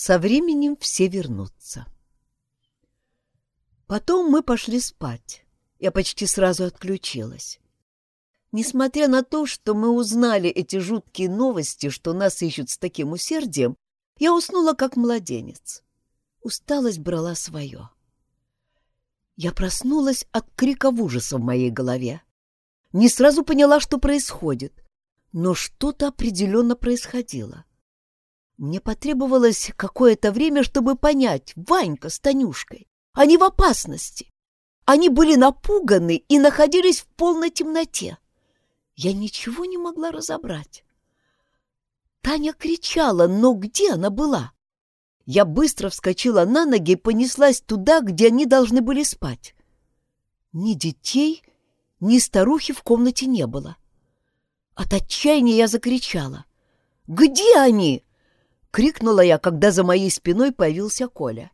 Со временем все вернутся. Потом мы пошли спать. Я почти сразу отключилась. Несмотря на то, что мы узнали эти жуткие новости, что нас ищут с таким усердием, я уснула как младенец. Усталость брала свое. Я проснулась от крика ужаса в моей голове. Не сразу поняла, что происходит, но что-то определенно происходило. Мне потребовалось какое-то время, чтобы понять, Ванька с Танюшкой, они в опасности. Они были напуганы и находились в полной темноте. Я ничего не могла разобрать. Таня кричала, но где она была? Я быстро вскочила на ноги и понеслась туда, где они должны были спать. Ни детей, ни старухи в комнате не было. От отчаяния я закричала. «Где они?» — крикнула я, когда за моей спиной появился Коля.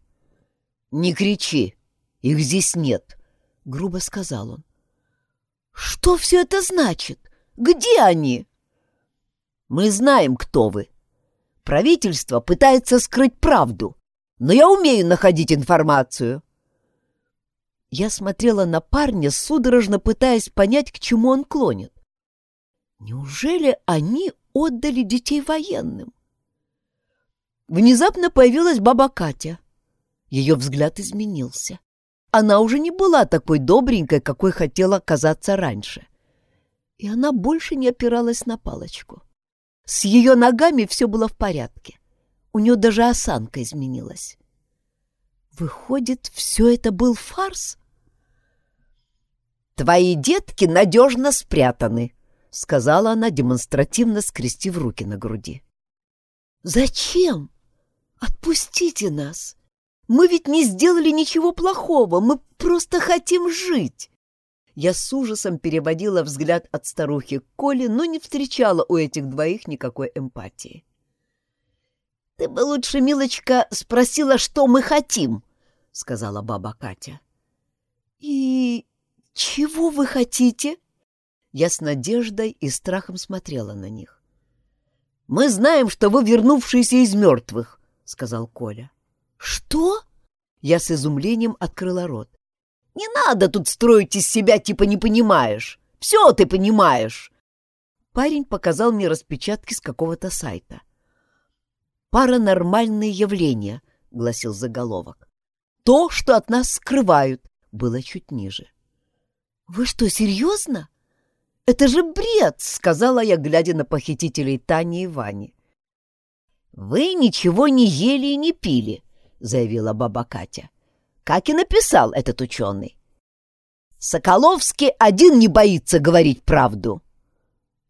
«Не кричи, их здесь нет», — грубо сказал он. «Что все это значит? Где они?» «Мы знаем, кто вы. Правительство пытается скрыть правду, но я умею находить информацию». Я смотрела на парня, судорожно пытаясь понять, к чему он клонит. Неужели они отдали детей военным? Внезапно появилась баба Катя. Ее взгляд изменился. Она уже не была такой добренькой, какой хотела казаться раньше. И она больше не опиралась на палочку. С ее ногами все было в порядке. У нее даже осанка изменилась. Выходит, все это был фарс? «Твои детки надежно спрятаны», — сказала она, демонстративно скрестив руки на груди. «Зачем? Отпустите нас! Мы ведь не сделали ничего плохого, мы просто хотим жить!» Я с ужасом переводила взгляд от старухи к Коле, но не встречала у этих двоих никакой эмпатии. «Ты бы лучше, милочка, спросила, что мы хотим», — сказала баба Катя. «И чего вы хотите?» Я с надеждой и страхом смотрела на них. «Мы знаем, что вы вернувшиеся из мертвых», — сказал Коля. «Что?» Я с изумлением открыла рот. «Не надо тут строить из себя, типа не понимаешь. Все ты понимаешь!» Парень показал мне распечатки с какого-то сайта. «Паранормальные явления», — гласил заголовок. «То, что от нас скрывают», — было чуть ниже. «Вы что, серьезно? Это же бред!» — сказала я, глядя на похитителей Тани и Вани. «Вы ничего не ели и не пили», — заявила баба Катя. Как и написал этот ученый. Соколовский один не боится говорить правду.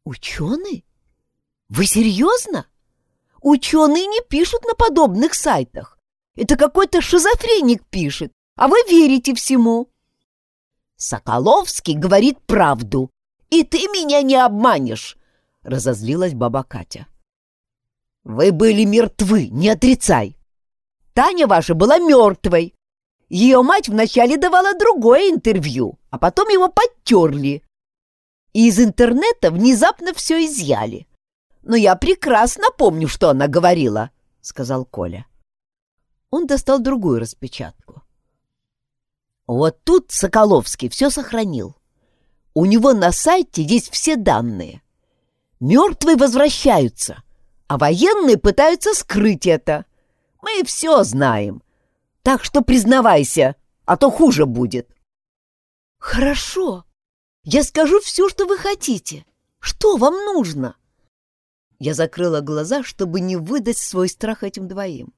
Ученый? Вы серьезно? Ученые не пишут на подобных сайтах. Это какой-то шизофреник пишет, а вы верите всему. Соколовский говорит правду, и ты меня не обманешь, разозлилась баба Катя. Вы были мертвы, не отрицай. Таня ваша была мертвой, ее мать вначале давала другое интервью, а потом его подтерли. И из интернета внезапно все изъяли. Но я прекрасно помню, что она говорила, — сказал Коля. Он достал другую распечатку. Вот тут Соколовский все сохранил. У него на сайте есть все данные. Мертвые возвращаются, а военные пытаются скрыть это. Мы все знаем. Так что признавайся, а то хуже будет. Хорошо. Я скажу все, что вы хотите. Что вам нужно? Я закрыла глаза, чтобы не выдать свой страх этим двоим.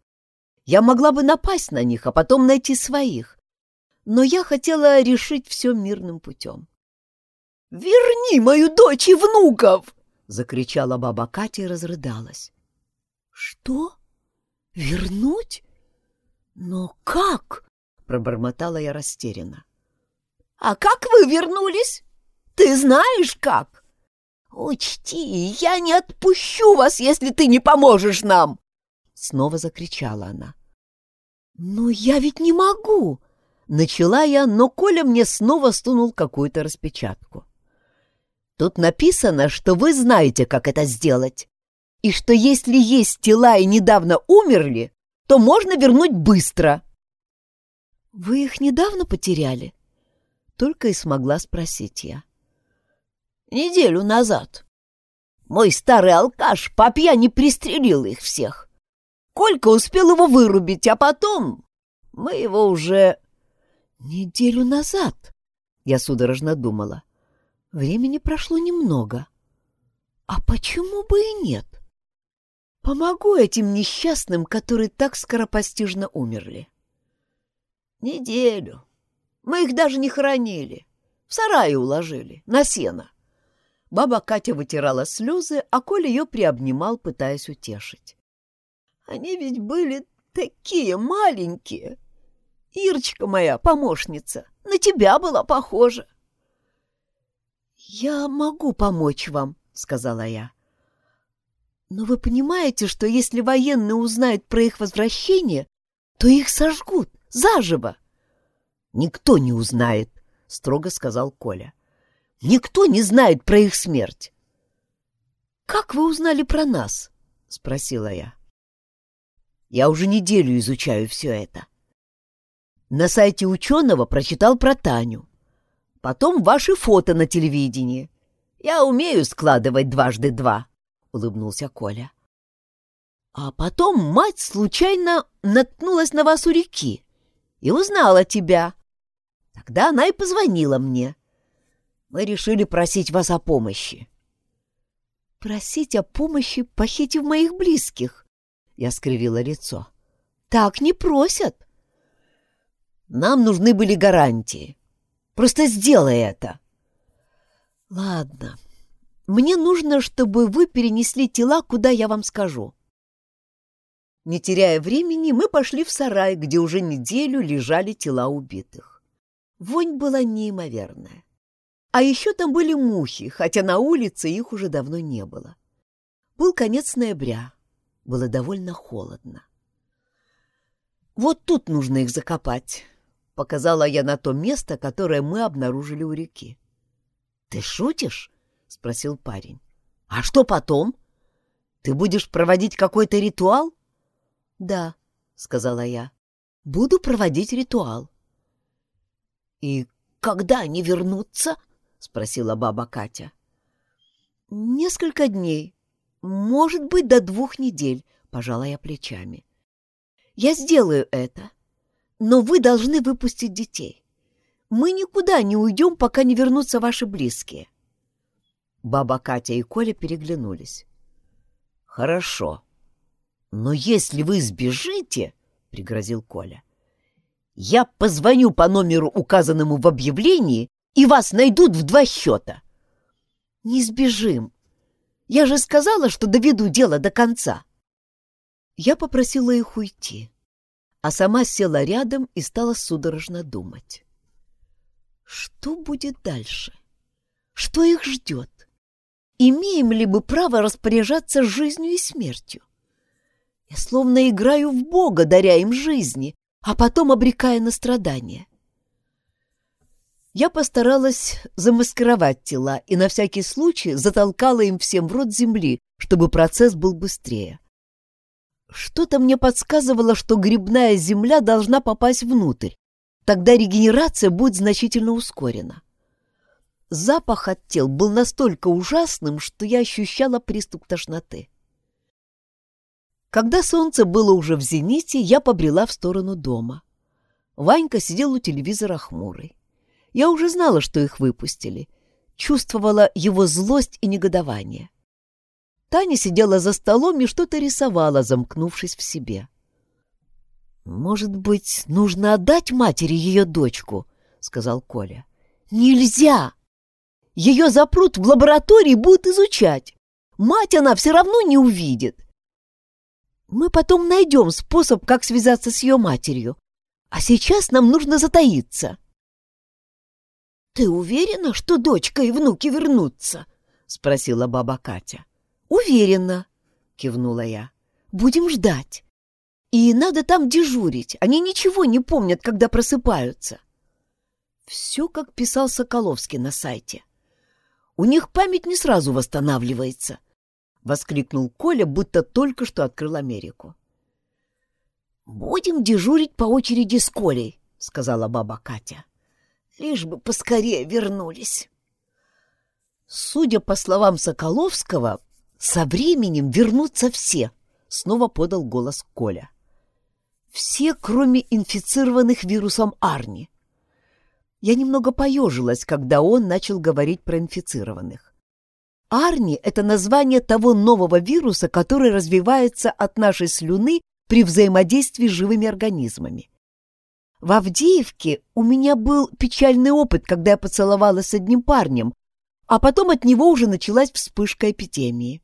Я могла бы напасть на них, а потом найти своих. Но я хотела решить все мирным путем. «Верни мою дочь и внуков!» — закричала баба Катя и разрыдалась. «Что? Вернуть? «Но как?» — пробормотала я растерянно. «А как вы вернулись? Ты знаешь как? Учти, я не отпущу вас, если ты не поможешь нам!» Снова закричала она. «Но я ведь не могу!» Начала я, но Коля мне снова стунул какую-то распечатку. «Тут написано, что вы знаете, как это сделать, и что если есть тела и недавно умерли, то можно вернуть быстро. Вы их недавно потеряли? Только и смогла спросить я. Неделю назад. Мой старый алкаш по пьяни пристрелил их всех. Колька успел его вырубить, а потом мы его уже... Неделю назад, я судорожно думала. Времени прошло немного. А почему бы и нет? Помогу этим несчастным, которые так скоропостижно умерли. Неделю. Мы их даже не хоронили. В сарае уложили, на сено. Баба Катя вытирала слезы, а Коля ее приобнимал, пытаясь утешить. Они ведь были такие маленькие. Ирочка моя, помощница, на тебя была похожа. «Я могу помочь вам», — сказала я. Но вы понимаете, что если военные узнают про их возвращение, то их сожгут заживо. Никто не узнает, строго сказал Коля. Никто не знает про их смерть. Как вы узнали про нас? спросила я. Я уже неделю изучаю все это. На сайте ученого прочитал про Таню. Потом ваши фото на телевидении. Я умею складывать дважды два улыбнулся Коля. А потом мать случайно наткнулась на вас у реки и узнала тебя. Тогда она и позвонила мне. Мы решили просить вас о помощи. Просить о помощи, похитив моих близких? Я скривила лицо. Так не просят. Нам нужны были гарантии. Просто сделай это. Ладно, мне нужно, чтобы вы перенесли тела, куда я вам скажу. Не теряя времени, мы пошли в сарай, где уже неделю лежали тела убитых. Вонь была неимоверная. А еще там были мухи, хотя на улице их уже давно не было. Был конец ноября. Было довольно холодно. «Вот тут нужно их закопать», — показала я на то место, которое мы обнаружили у реки. «Ты шутишь?» — спросил парень. «А что потом? Ты будешь проводить какой-то ритуал?» «Да», — сказала я. «Буду проводить ритуал». «И когда они вернутся?» — спросила баба Катя. «Несколько дней. Может быть, до двух недель», — пожала я плечами. «Я сделаю это, но вы должны выпустить детей. Мы никуда не уйдем, пока не вернутся ваши близкие». Баба Катя и Коля переглянулись. «Хорошо. Но если вы сбежите, — пригрозил Коля, — я позвоню по номеру, указанному в объявлении, и вас найдут в два счета». «Не сбежим. Я же сказала, что доведу дело до конца». Я попросила их уйти, а сама села рядом и стала судорожно думать. Что будет дальше? Что их ждет? имеем ли мы право распоряжаться жизнью и смертью? Я словно играю в Бога, даря им жизни, а потом обрекая на страдания. Я постаралась замаскировать тела и на всякий случай затолкала им всем в рот земли, чтобы процесс был быстрее. Что-то мне подсказывало, что грибная земля должна попасть внутрь, тогда регенерация будет значительно ускорена. Запах от тел был настолько ужасным, что я ощущала приступ тошноты. Когда солнце было уже в зените, я побрела в сторону дома. Ванька сидел у телевизора хмурый. Я уже знала, что их выпустили. Чувствовала его злость и негодование. Таня сидела за столом и что-то рисовала, замкнувшись в себе. «Может быть, нужно отдать матери ее дочку?» — сказал Коля. «Нельзя!» Ее запрут в лаборатории, будут изучать. Мать она все равно не увидит. Мы потом найдем способ, как связаться с ее матерью. А сейчас нам нужно затаиться. — Ты уверена, что дочка и внуки вернутся? — спросила баба Катя. — Уверена, — кивнула я. — Будем ждать. И надо там дежурить. Они ничего не помнят, когда просыпаются. Все, как писал Соколовский на сайте. У них память не сразу восстанавливается, — воскликнул Коля, будто только что открыл Америку. «Будем дежурить по очереди с Колей», — сказала баба Катя. «Лишь бы поскорее вернулись». Судя по словам Соколовского, со временем вернутся все, — снова подал голос Коля. Все, кроме инфицированных вирусом Арни. Я немного поежилась, когда он начал говорить про инфицированных. Арни — это название того нового вируса, который развивается от нашей слюны при взаимодействии с живыми организмами. В Авдеевке у меня был печальный опыт, когда я поцеловалась с одним парнем, а потом от него уже началась вспышка эпидемии.